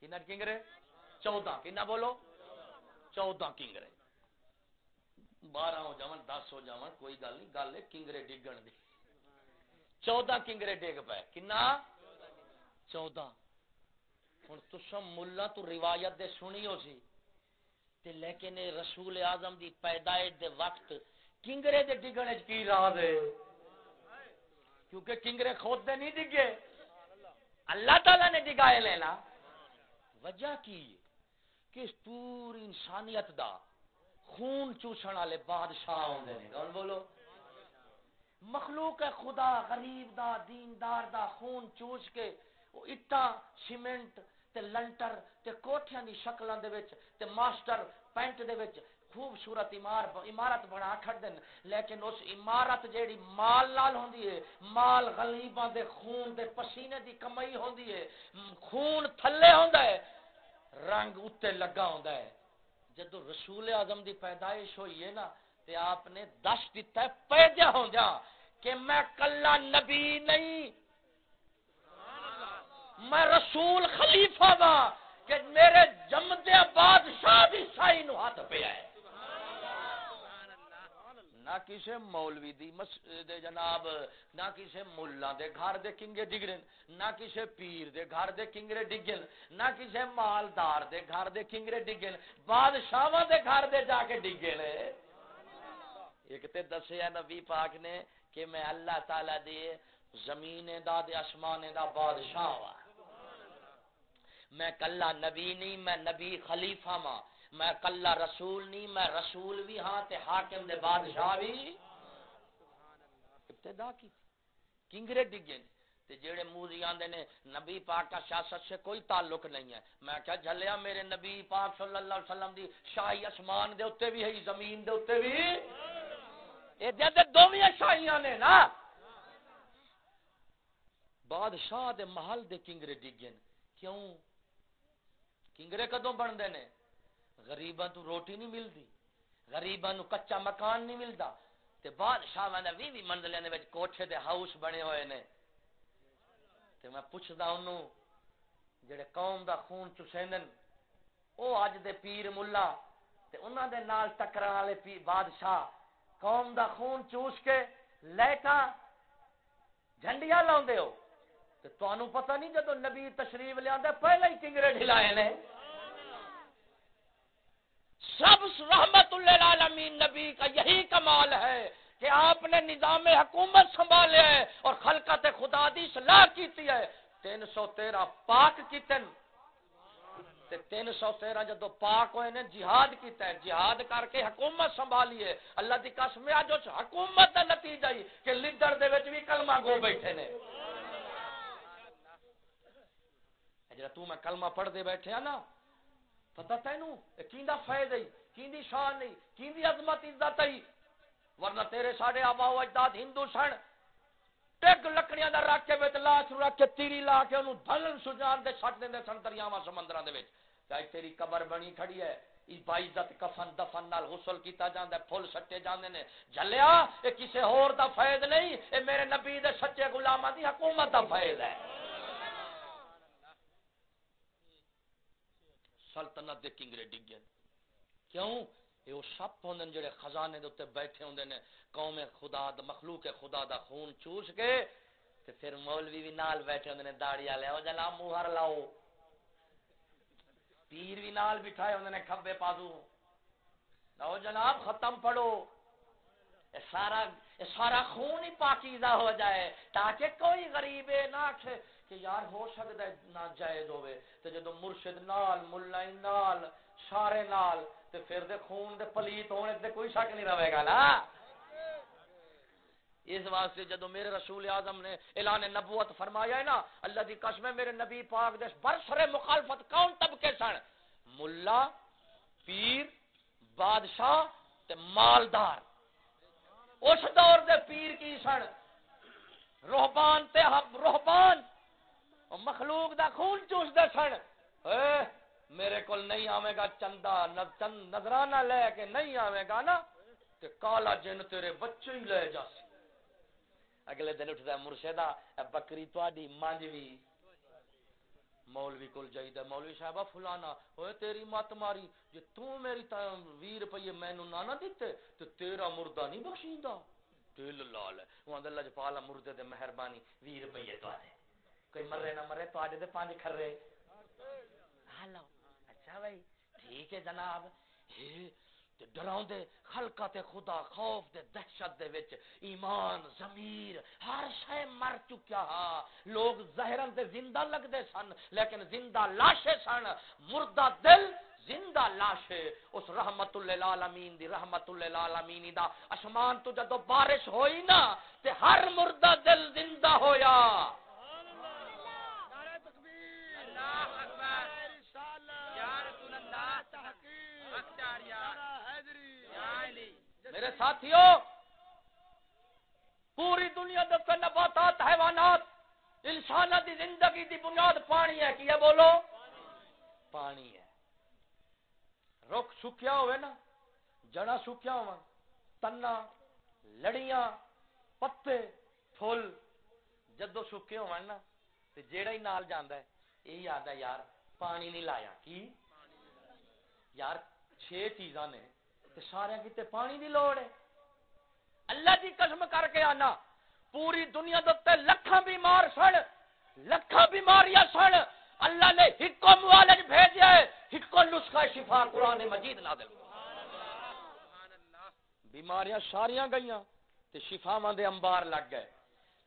کنا کنگرے؟ چودہ۔ کنا بولو؟ چودہ کنگرے۔ بارہ ہو جاون دس ہو جاون کوئی گل نہیں گل ہے کنگرے ڈگن دی۔ چودہ کنگرے ڈگ پے۔ کنا؟ چودہ۔ ہوں تسم ملا تو روایت دے سنی ہو سی۔ تے لیکن رسول اعظم دی پیدائش دے وقت کنگرے دے ڈگن وچ کی راز ہے کیونکہ کنگرے خود دے نہیں ڈگے۔ اللہ تعالی نے ڈگائے لینا وجہ کی؟ کہ پوری انسانیت دا خون چوسن والے بادشاہ ہوندے نے۔ کون بولو؟ مخلوق ہے خدا، غریب دا، دیندار دا، خون چوس کے وہ اٹا سیمنٹ تے لنٹر تے کوٹھیاں دی شکلاں دے وچ تے ماسٹر پینٹ دے وچ خوبصورت عمارت بنا کھڑ دین۔ لیکن اس عمارت جیڑی مال لال ہوندی ہے، مال غلیباں دے خون دے پسینے دی کمائی ہوندی ہے، خون تھلے ہوندا ہے، رنگ اتے لگا ہوندا ہے۔ جدو رسول اعظم دی پیدائش ہوئی ہے نا، تے آپ نے دس دیتا ہے پیدا ہو کہ میں کلا نبی نہیں میں رسول خلیفہ وا کہ میرے جمدے بادشاہ بھی سائی نو ہاتھ پہ آئے۔ نہ کسی مولوی دی دے جناب، نہ کسی ملا دے گھر دے کنگے ڈگرن، نہ کسی پیر دے گھر دے کنگرے ڈگن، نہ کسی مالدار دے گھر دے کنگرے ڈگن بادشاہ دے گھر دے جا کے ڈگن۔ ایک تے دسیا نبی پاک نے کہ میں اللہ تعالی دے زمین دا دے اسمان دا بادشاہ ہوا میں کلا نبی نہیں، میں نبی خلیفہ ماں میں کلا رسول نہیں، میں رسول بھی ہاں تے حاکم دے بادشاہ بھی۔ ابتدا کی کنگرے ڈگے تے جیڑے موزی آندے نے، نبی پاک کا سیاست سے کوئی تعلق نہیں ہے۔ میں کیا جھلیا میرے نبی پاک صلی اللہ علیہ وسلم دی شاہی اسمان دے اتے بھی ہے زمین دے اتے بھی۔ اے دے دے دوویں شاہیاں نے نا۔ بادشاہ دے محل دے کنگرے ڈگن کیوں؟ کنگرے کدوں بن نے؟ غریباں تو روٹی نہیں ملتی غریباں نو کچا مکان نہیں ملتا تے بادشاہ نے بھی بھی دے وچ کوٹھے دے ہاؤس بنے ہوئے نے۔ تے میں پوچھدا اونوں، جڑے قوم دا خون چسیندن، او اج دے پیر ملا، تے انہاں دے نال ٹکران والے بادشاہ، قوم دا خون چوس کے لیٹاں جھنڈیاں لاوندے ہو۔ تے تانوں پتہ نہیں جدوں نبی تشریف لیا پہلے ہی کنگرے ڈھلائے نے۔ سب رحمت اللہ عالمین نبی کا یہی کمال ہے کہ آپ نے نظام حکومت سنبھالے ہے اور خلقت خدا دی صلاح کیتی ہے۔ تین سو تیرہ پاک کیتن تین سو تیرہ جدو پاک ہوئے نے، جہاد کیتا ہے۔ جہاد کر کے حکومت سنبھالی ہے۔ اللہ دی قسم ہے جو حکومت کا نتیجہ ہی کہ لیڈر دے وچ بھی کلمہ گو بیٹھے نے جڑا تو میں کلمہ پڑھ دے بیٹھے نا پتہ تینوں کیندا فائدہ ہی کی شان نہیں کی عظمت عزت ہی ورنہ تیرے ساڑے آبا و اجداد ہندو سن ٹگ لکڑیاں دا رکھ کے وچ لاش رکھ کے تیری لا کے انہوں دھلن سجان دے سٹ دیندے سن دریاواں سمندراں دے وچ چاہے تیری قبر بنی کھڑی ہے عزت کفن دفن نال غسل کیتا جاندا ہے پھول سٹے جاندے نے جھلیا اے کسے ہور دا فیض نہیں اے میرے نبی دے سچے غلاماں دی حکومت دا فیض ہے سلطنت دے کنگرے ڈگے کیوں؟ یہ وہ سپ ہوندے جڑے خزانے دے اوتے بیٹھے ہوندے نے، قوم خدا دا، مخلوق خدا دا خون چوس کے، تے پھر مولوی بھی نال بیٹھے ہوندے نے داڑھی والے او جناب موہر لاؤ۔ پیر بھی نال بٹھائے ہوندے نے، کھبے پاسو او جناب، ختم پڑھو۔ اے سارا اے سارا خون ہی پاکیزہ ہو جائے، تاکہ کوئی غریب نہ آکھے کہ یار ہو سکتا ہے ناجائز ہوئے تے جدو مرشد نال ملائی نال سارے نال، تے پھر دے خون دے پلیت ہونے تے کوئی شک نہیں رہے گا نا؟ اس واسطے جدو میرے رسول اعظم نے اعلان نبوت فرمایا ہے نا، اللہ دی قسم ہے میرے نبی پاک دے برسر مخالفت کون طبقے سن؟ ملا، پیر، بادشاہ تے مالدار۔ اس دور دے پیر کی سن؟ روحبان تے روحبان مخلوق دا خون چوس دے سن میرے کو نہیں آوے گا چندہ نظرانہ لے کے نہیں آوے گا نا، تے کالا جن تیرے بچے ہی لے جا۔ سی اگلے دن اٹھتا ہے مرشدہ بکری تواڈی مانجوی۔ مولوی کول جائیدا مولوی صاحب فلانا اوے تیری مت ماری، جے تو میری 20 روپے مینوں نہ نہ دتے، تے تیرا مردہ نہیں بخشیندا۔ دل لال ہے۔ وہ اندر لجپالا مردے تے مہربانی 20 روپے تواڈے۔ کوئی مرے نہ مرے تواڈے تے پانچ کھرے۔ ہلو اچھا بھائی، ٹھیک ہے جناب۔ ڈراؤں دے خلقہ تے خدا، خوف دے دہشت دے وچ ایمان، ضمیر، ہر شے مر چکیا ہا۔ لوگ ظاہرن تے زندہ لگ دے سن، لیکن زندہ لاشے سن۔ مردہ دل زندہ لاشے۔ اس رحمت للعالمین دی، رحمت للعالمین دا۔ اسمان تو جدو بارش ہوئی نا، تے ہر مردہ دل زندہ ہویا۔ میرے ساتھیوں پوری دنیا دے نباتات حیوانات انسان دی زندگی دی بنیاد پانی ہے۔ کیا بولو؟ پانی ہے۔ رخ سکیا ہوئے نا جڑا سکیا ہوا تنا لڑیاں پتے پھول جدو سکے ہو نا جیڑا ہی نال جانا ہے یہی یاد ہے یار پانی نہیں لایا کی یار چھ چیزاں نے سارے کتنے پانی دی لوڑ ہے اللہ کی قسم کر کے آنا پوری دنیا دے لکھاں بیمار سن لکھاں بیماریاں سن اللہ نے ہکو موالج بھیجا ہے ہکو نسخہ شفا قرآن مجید نازل بیماریاں ساریاں گئیاں تے شفاواں دے انبار لگ گئے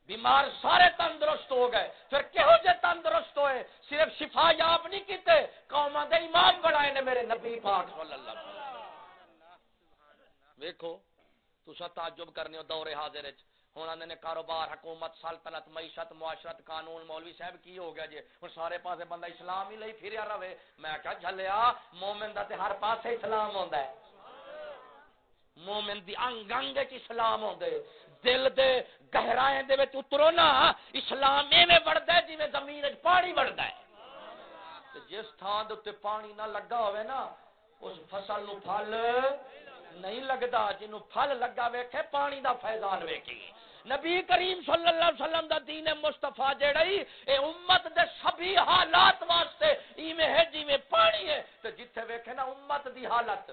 بیمار سارے تندرست ہو گئے۔ پھر کہو جے تندرست ہوئے۔ صرف شفا یاب نہیں کیتے، قوماں دے امام بنائے نے میرے نبی پاک صلی اللہ علیہ وسلم۔ ویکھو تسا تعجب کرنے ہو دور حاضر وچ۔ ہن اندے نے کاروبار، حکومت، سلطنت، معیشت، معاشرت، قانون، مولوی صاحب کی ہو گیا جی؟ ہن سارے پاسے بندہ اسلام ہی لئی پھریا رہے۔ میں کہا جھلیا، مومن دا تے ہر پاسے اسلام ہوندا ہے۔ مومن دی انگ انگ اسلام ہوندے دل دے گہرائیں دے وچ اترو نا، اسلام ایویں بڑھدا ہے جویں زمین وچ پانی بڑھدا ہے۔ تے جس تھان دے پانی نہ لگا ہوئے نا، اس فصل نو پھل نہیں لگتا جنوں پھل لگا ویکھے، پانی دا فیضان ویکھی۔ نبی کریم صلی اللہ علیہ وسلم دا دین مصطفیٰ جڑائی اے امت دے سبھی حالات واسطے ایویں ہے جویں پانی ہے۔ تے جتھے ویکھے نا، امت دی حالت،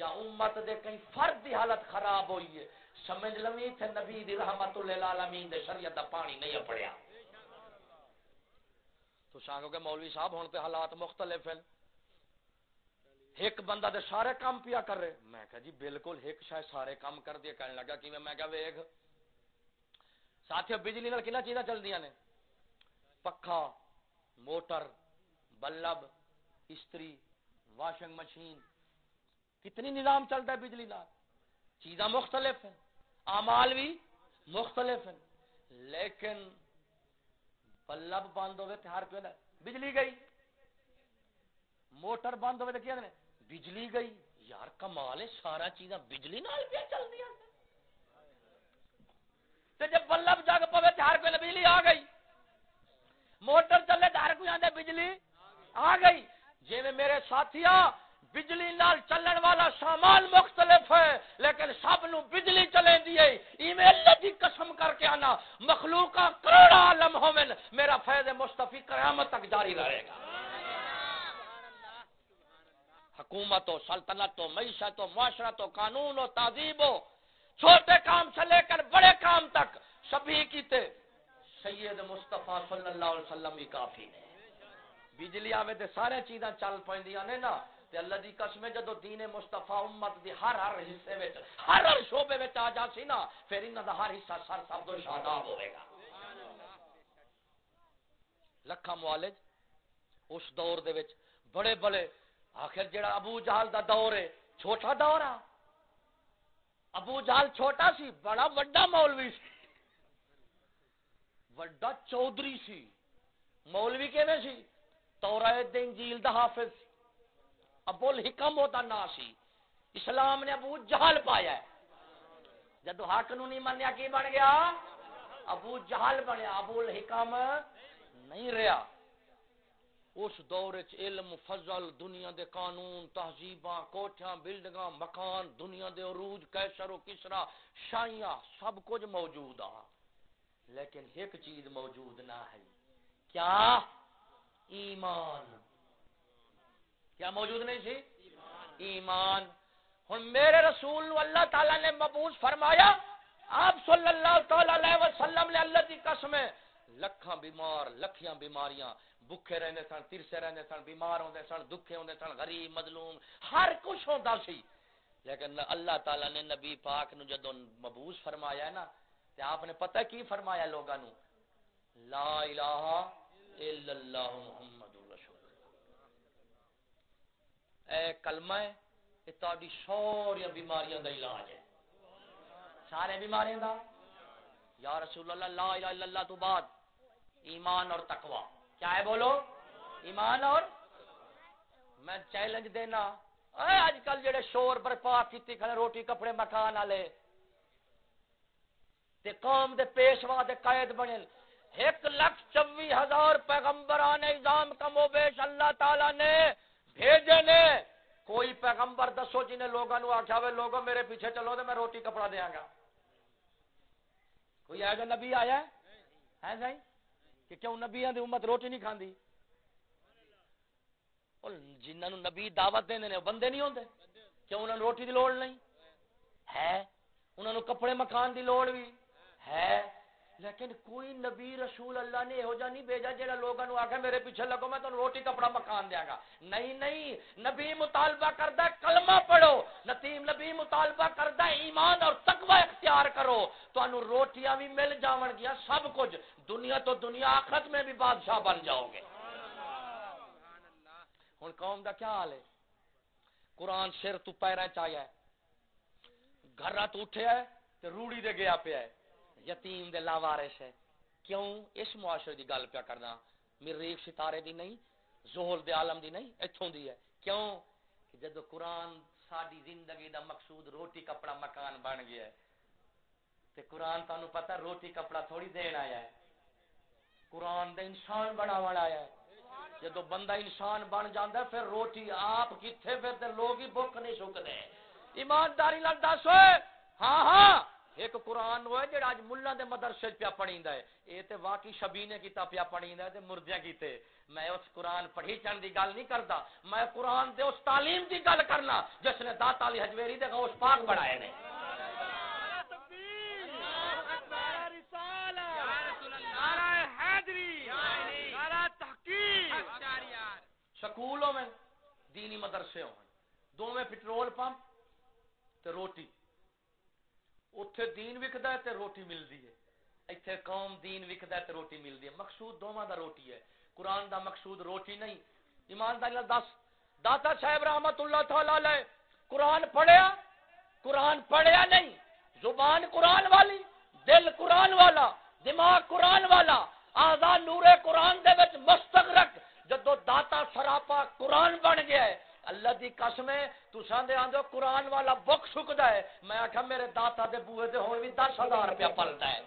یا امت دے کئی فرد دی حالت خراب ہوئی ہے۔ سمجھ لوی تے نبی دی رحمت للعالمین دے شریعت دا پانی نہیں پڑیا تو سانگو کہ مولوی صاحب، ہن تے حالات مختلف ہیں ایک بندہ دے سارے کام پیا کر رہے۔ میں کہا جی بالکل ایک شاید سارے کام کر دیا۔ کہنے لگا کہ میں کہا ویگ ساتھی بجلی نال کنا چیزاں چل دیا نے؟ پکھا، موٹر، بلب، استری، واشنگ مشین۔ کتنی نظام چلتا ہے بجلی نال؟ چیزاں مختلف ہیں۔ امال بھی مختلف ہیں۔ لیکن بلب بند ہوئے تھے ہر بجلی گئی۔ موٹر بند ہوئے تو کیا بجلی گئی۔ یار کمال ہے، سارا چیزاں بجلی نال پہ چل دیا تے جب بلب جگ پوے تے ہر کوئی بجلی آ گئی۔ موٹر چلے تے ہر کوئی آندے بجلی آ گئی۔ جی میں میرے ساتھیاں بجلی نال چلن والا سامان مختلف ہے، لیکن سب نو بجلی چلیں دیئے۔ ای میں اللہ کی قسم کر کے آنا۔ مخلوقہ کروڑا عالم ہومن، میرا فیض مصطفی قیامت تک جاری رہے گا۔ حکومت و سلطنت و معیشت و معاشرت و قانون و تہذیب ہو چھوٹے کام سے لے کر بڑے کام تک، سبھی کیتے سید مصطفیٰ صلی اللہ علیہ وسلم ہی کافی نے۔ بجلی آوے تے سارے چیزاں چل پائندیاں نے نا۔ تے اللہ دی قسم ہے، جدو دین مصطفیٰ امت دی ہر ہر حصے وچ، ہر ہر شعبے وچ آ جاسی نا، پھر انہاں دا ہر حصہ سر سب تو شاداب ہوے گا۔ لکھا معالج، اس دور دے وچ بڑے بڑے، آخر جڑا ابو جہل دا دور ہے، چھوٹا دور آ۔ ابو جہل چھوٹا سی، بڑا وڈا مولوی سی۔ وڈا چودھری سی۔ مولوی کیویں سی؟ تورات دے انجیل دا حافظ۔ سی ابو الحکم ہوتا نا سی۔ اسلام نے ابو جہل پایا ہے۔ جدو حق نو نہیں منیا کی بن گیا؟ ابو جہل بنیا۔ ابو الحکم نہیں رہا اس دور علم فضل، دنیا دے قانون، تہذیباں، کوٹھیاں، بلڈنگاں، مکان، دنیا دے عروج، کیسر و کسرا، شائیاں، سب کچھ موجود آ۔ لیکن ایک چیز موجود نہ ہے۔ کیا؟ ایمان۔ کیا موجود نہیں سی ایمان۔ ہوں میرے رسول نو اللہ تعالی نے مبوس فرمایا، آپ صلی اللہ تعالی علیہ وسلم نے اللہ کی قسم لکھاں بیمار، لکھیاں بیماریاں بکھے رہنے سن، ترسے رہنے سن، بیمار ہوندے سن، دکھے ہوندے سن، غریب، مظلوم، ہر کچھ ہوندا سی۔ لیکن اللہ تعالی نے نبی پاک نو جدوں مبوس فرمایا ہے نا، تے آپ نے پتہ کی فرمایا لوگاں نو؟ لا الہ الا اللہ محمد رسول اے کلمہ ہے یہ تاری ساری بیماریاں دا علاج ہے۔ سارے بیماریاں دا؟ یا رسول اللہ، لا الہ الا اللہ تو بعد۔ ایمان اور تقوی۔ کیا ہے بولو؟ ایمان اور؟ میں چیلنج دینا۔ اے اج کل جڑے شور برپا کی کھڑے روٹی، کپڑے، مکان والے۔ تے قوم دے پیشوا دے قائد بنے۔ ایک لاکھ چوی ہزار پیغمبران نظام کم و بیش اللہ تعالی نے بھیجے نے۔ کوئی پیغمبر دسو جنہیں لوگوں نے آخیا ہوئے لوگوں میرے پیچھے چلو تو میں روٹی کپڑا دیا گا۔ کوئی ایسا نبی آیا ہے؟ نہیں؟ کہ کیوں نبیا دی امت روٹی نہیں کھاندی؟ جنہوں نے نبی دعوت دینے نے بندے نہیں ہوندے؟ کیوں انہوں نے روٹی دی لوڑ نہیں؟ ہے؟ انہوں نے کپڑے مکان دی لوڑ بھی ہے؟ لیکن کوئی نبی رسول اللہ نے یہو جہ نہیں بھیجا جہاں لوگوں آخر میرے پیچھے لگو، میں تمہیں روٹی کپڑا مکان دیا گا۔ نہیں نہیں، نبی مطالبہ کرتا کلمہ پڑھو۔ نتیم نبی مطالبہ کرتا ایمان اور تقوی اختیار کرو۔ تو روٹیاں بھی مل جاون گیا، سب کچھ۔ دنیا تو دنیا، آخرت میں بھی بادشاہ بن جاؤ گے۔ ہوں قوم کا کیا حال ہے؟ قرآن سر تو پیرا چاہیا گھر رات اٹھیا ہے تو روڑی دے گیا پیا ہے۔ یتیم دے لاوارش ہے۔ کیوں؟ اس معاشرے دی گل پیا کرنا۔ مریخ ستارے دی نہیں، زہر دے عالم دی نہیں اتوں دی ہے۔ کیوں؟ کہ جدو قرآن ساری زندگی دا مقصود روٹی کپڑا مکان بن گیا ہے، تے قرآن تانوں پتہ روٹی کپڑا تھوڑی دین آیا ہے۔ قرآن دے انسان بناون آیا ہے۔ جدو بندہ انسان بن جاندہ ہے، پھر روٹی آپ کتھے پھر تے لوگ ہی بھوک نہیں سکتے۔ ایمانداری لال دس ہاں ہاں۔ ایک قرآن وہ ہے جڑا اج ملہ دے مدرسے پیا پڑھیندا ہے۔ اے تے واقعی شبینے کیتا پیا پڑھیندا ہے تے مردیاں کیتے۔ میں اس قرآن پڑھی چن دی گل نہیں کردا۔ میں قرآن دے اس تعلیم دی گل کرنا جس نے داتا علی حجویری دے غوث پاک بڑھائے نے۔ سکولوں میں دینی مدرسے ہوں۔ دو میں پٹرول پمپ تے روٹی۔ اتے دین وکد ہے روٹی ملتی ہے۔ اتنے قوم دین وکد ہے روٹی ملتی ہے۔ مقصود دونوں دا روٹی ہے۔ قرآن دا مقصود روٹی نہیں۔ ایمانداری دس۔ داتا صاحب رحمت اللہ تعالی علیہ، قرآن پڑھیا؟ قرآن پڑھیا نہیں۔ زبان قرآن والی، دل قرآن والا، دماغ قرآن والا۔ آزاد نور قرآن دے وچ مستغرق جدو داتا سراپا قرآن بن گیا ہے اللہ دی قسم ہے، تساں دے آندو قرآن والا بک سکدا ہے۔ میں آکھا، میرے داتا دے بوئے دے ہون بھی دس ہزار روپیہ پلتا ہے۔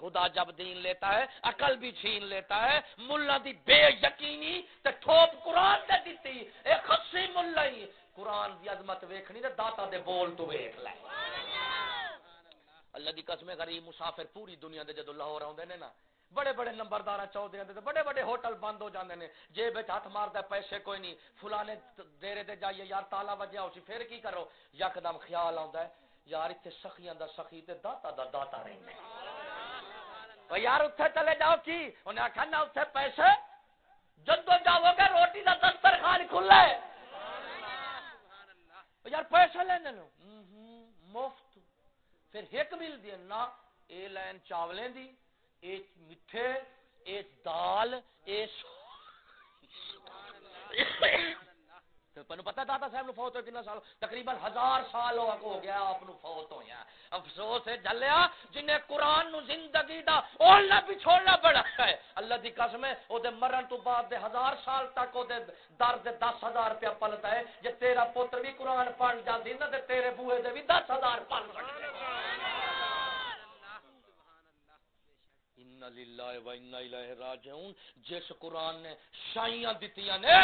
خدا جب دین لیتا ہے، عقل بھی چھین لیتا ہے۔ ملا دی بے یقینی تے ٹھوپ قرآن دے دیتی اے خصی ملا ہی۔ قرآن دی عظمت ویکھنی تے داتا دے بول تو ویکھ لے۔ اللہ دی قسم غریب مسافر پوری دنیا دے جدو لاہور آوندے نے نا بڑے بڑے نمبردار چودھری دے بڑے بڑے ہوٹل بند ہو جاندے نے، جیب ہاتھ ماردا پیسے کوئی نہیں، فلانے دیرے تے جائیے، یار تالا وجیا اسی پھر کی کرو؟ یکدم خیال آندا ہے، یار ایتھے سخیاں دا سخی تے داتا دا داتا رہندے یار اوتھے چلے جاؤ کی؟ انہیں آکھا نہ اوتھے پیسے جدو جاؤ گے روٹی دا دسترخوان کھلا یار پیسے لینے لو مفت۔ پھر ایک مل دی نا اے لین چاولیں دی۔ اے میٹھے اے دال اے پتا دادا صاحب نو فوت ہوئے کتنا سال؟ تقریباً ہزار سال ہو گیا، آپ نو فوت ہویا افسوس ہے، جلیا، جنہیں قرآن نو زندگی دا اولنا بھی چھوڑنا پڑا ہے۔ اللہ دی قسم ہے، او دے مرن تو بعد دے ہزار سال تک او دے در دے دس ہزار روپیہ پلتا ہے۔ جے تیرا پتر بھی قرآن پڑھ جاندی نا، تے تیرے بوئے دے بھی دس ہزار پل سکتے للہ و انا الیہ راجعون۔ جس قرآن نے شائیاں دتیاں نے،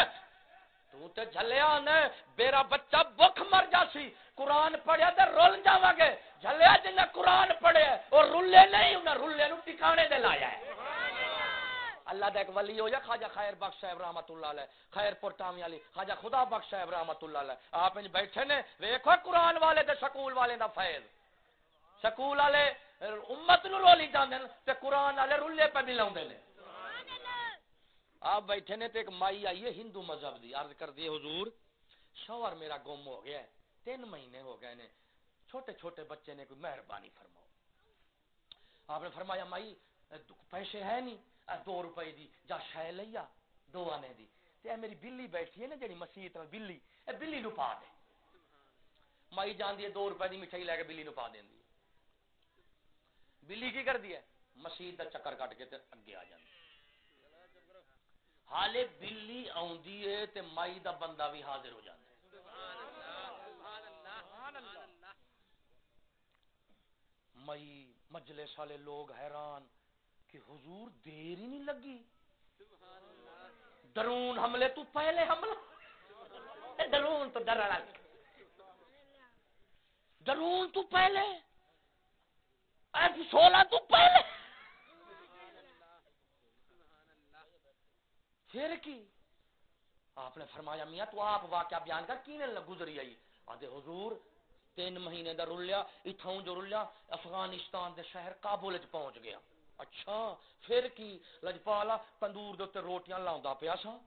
تو تے جھلیا نے۔ میرا بچہ بخ مر جاسی قرآن پڑھیا تے رول جاواں گے۔ جھلیا جن قرآن پڑھیا اور رلے نہیں انہاں رلے نو ٹھکانے دے لایا ہے۔ اللہ دا ایک ولی ہو یا خواجہ خیر بخش صاحب رحمت اللہ علیہ، خیر پور ٹامی علی، خواجہ خدا بخش صاحب رحمت اللہ علیہ۔ آپ انج بیٹھے نے، ویکھو قرآن والے تے سکول والے دا فیض۔ سکول والے امت نو رولی جاندے تے قرآن والے رلے پہ ملاوندے نے۔ آپ بیٹھے نے تو ایک مائی آئی ہے ہندو مذہب دی، عرض کر دی حضور، شوہر میرا گم ہو گیا ہے، تین مہینے ہو گئے نے۔ چھوٹے چھوٹے بچے نے کوئی مہربانی فرماؤ۔ آپ نے فرمایا، مائی پیسے ہے نہیں دو روپے دی، جا شہ لیا دو آنے دی۔ تے میری بلی بیٹھی ہے نا جڑی مسیت میں بلی، اے بلی نو پا دے۔ مائی جان دی دو روپے دی مٹھائی لے کے بلی نو پا دین دی۔ بلی کی کر دی ہے؟ مسیت دا چکر کٹ کے اگے آ جاندی۔ حالے بلی آندی ہے تے مائی دا بندہ بھی حاضر ہو جاتا ہے۔ مئی مجلس والے لوگ حیران کہ حضور دیر ہی نہیں لگی۔ درون حملے تو پہلے حملہ۔ درون تو ڈر درون تو پہلے۔ سولہ تو پہلے۔ پھر کی؟ آپ نے فرمایا، میاں، تو آپ واقعہ بیان کر کی گزری آئی؟ آدھے حضور، تین مہینے دا رلیا اتھاؤں جو رلیا، افغانستان دے شہر کابل چ پہنچ گیا۔ اچھا پھر کی؟ لجپالا تندور دے تے روٹیاں لاوندا پیا سا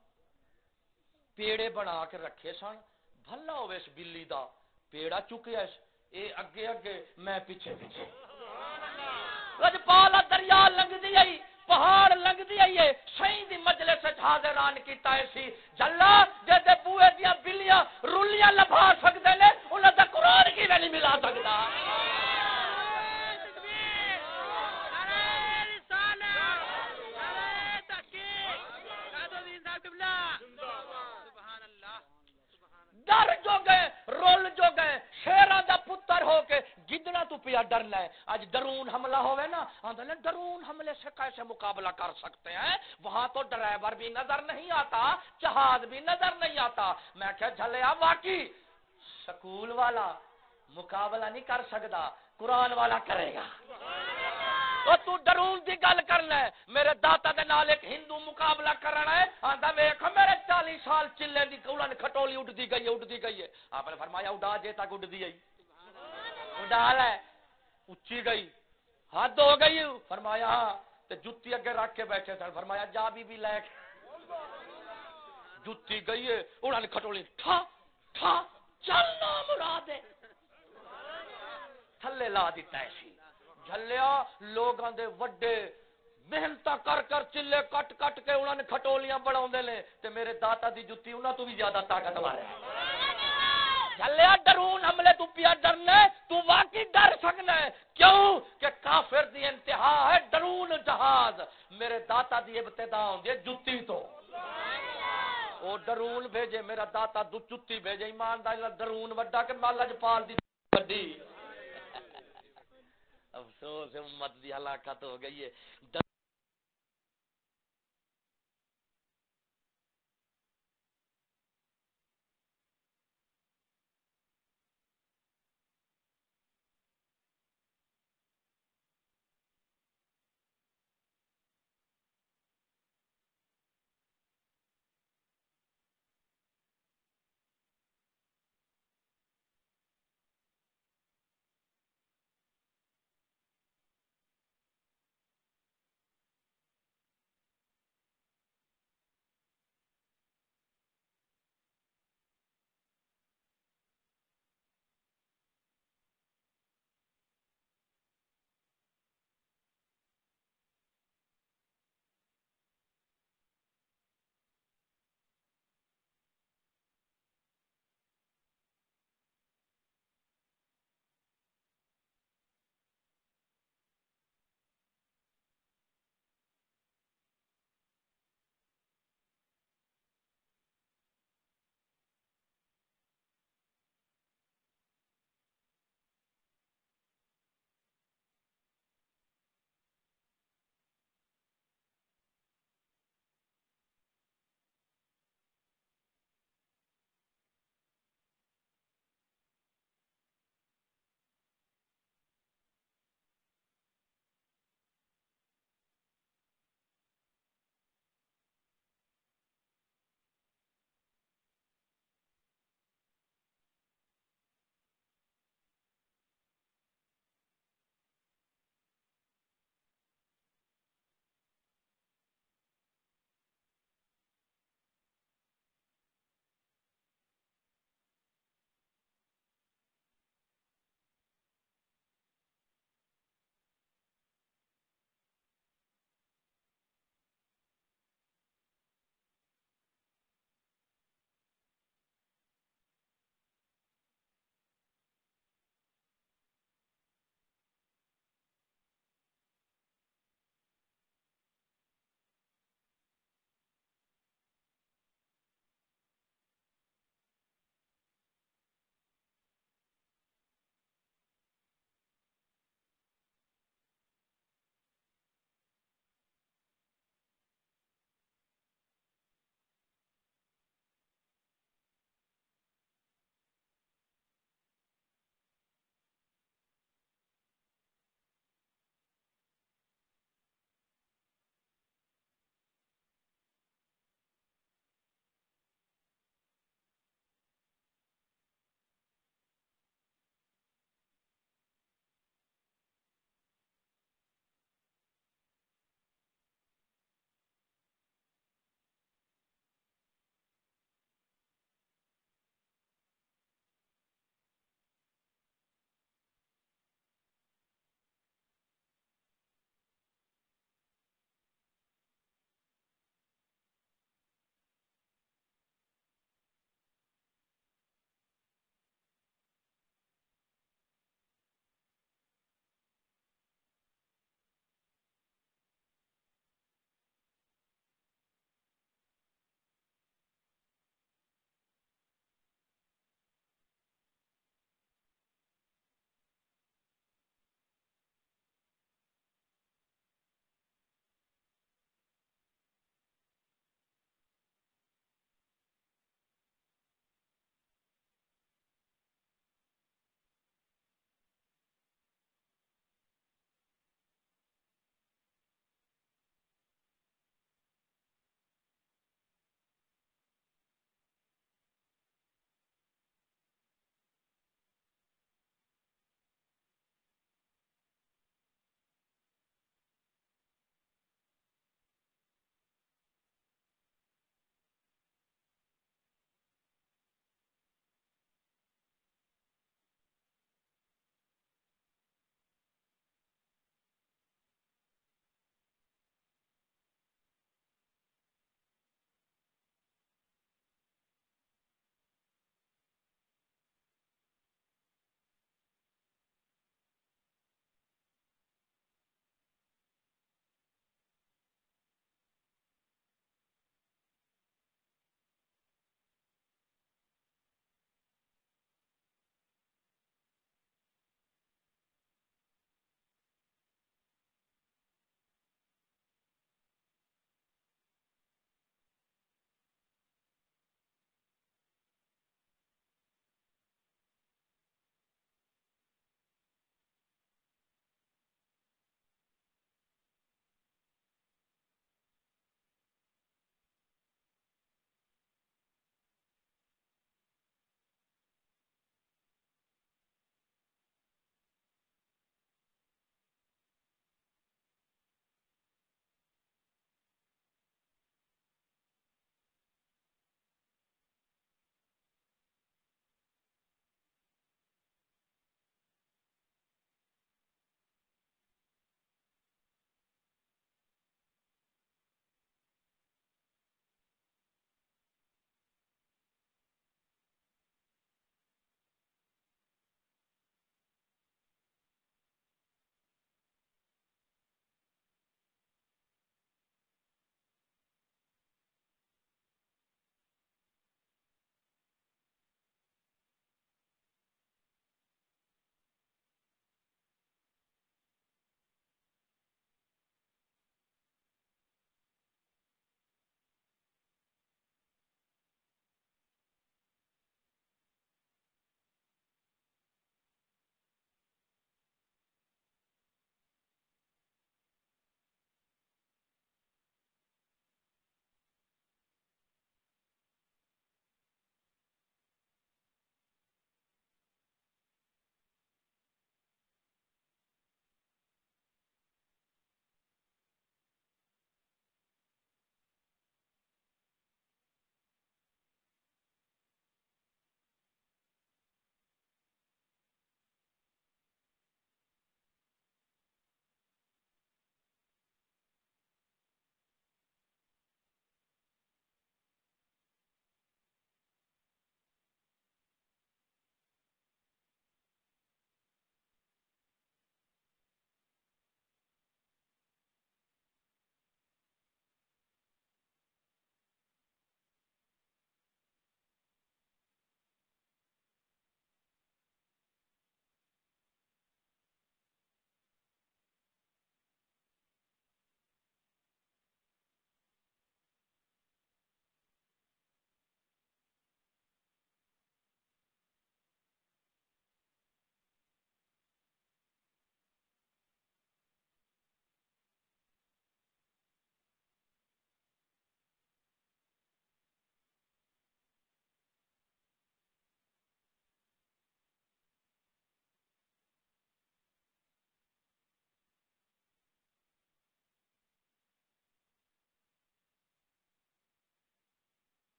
پیڑے بنا کے رکھے سن بھلا ہوے اس بلی دا، پیڑا چکیا اس۔ اے اگے اگے، میں پیچھے پیچھے۔ رجپال دریا لنگ دی آئی پہاڑ لنگ دی آئیے سائیں دی مجلس حاضران کیتا ہے سی جلا جے دے بوئے دیاں بلیاں رولیاں لبھا سکدے نے انہاں دا قران کی نہیں ملا سکدا ڈر جو گئے، رول جو گئے شیرا دا پتر ہو کے گدنا تو پیا ڈر لے۔ آج درون حملہ ہوئے نا آدھے درون حملے سے کیسے مقابلہ کر سکتے ہیں؟ وہاں تو ڈرائیور بھی نظر نہیں آتا، جہاز بھی نظر نہیں آتا۔ میں کہ جھلیا واقعی۔ سکول والا مقابلہ نہیں کر سکتا، قرآن والا کرے گا۔ وہ تو ڈرون دی گل کر لے میرے داتا دے نال ایک ہندو مقابلہ کرنا ہے۔ آندا ویکھ میرے 40 سال چلے دی کولن کھٹولی اٹھ دی گئی اٹھ دی گئی ہے۔ آپ نے فرمایا اڑا جے تک اٹھ دی گئی اڑا لے اونچی گئی۔ حد ہو گئی۔ فرمایا ہاں، تے جُتی اگے رکھ کے بیٹھے سن۔ فرمایا جا بی بی لے جُتی گئی ہے۔ اڑن کھٹولی ٹھا ٹھا۔ چلنا مراد ہے تھلے لا دیتا ہے۔ جھلیا، لوگاں دے وڈے محنت کر کر چلے کٹ کٹ کے انہوں نے کھٹولیاں بڑھا لے تے میرے داتا دی جتی انہوں تو بھی زیادہ طاقت والے جھلیا، ڈرون، حملے تو پیا ڈرنا تو واقعی ڈر سکنا ہے۔ کیوں؟ کہ کافر دی انتہا ہے ڈرون جہاز۔ میرے داتا دی ابتدا ہوندی ہے جتی تو۔ او ڈرون بھیجے، میرا داتا دو چتی بھیجے ایماندار ڈرون وڈا کہ مالج پال دی۔ وڈی افسوس امت دی ہلاکت ہو گئی ہے۔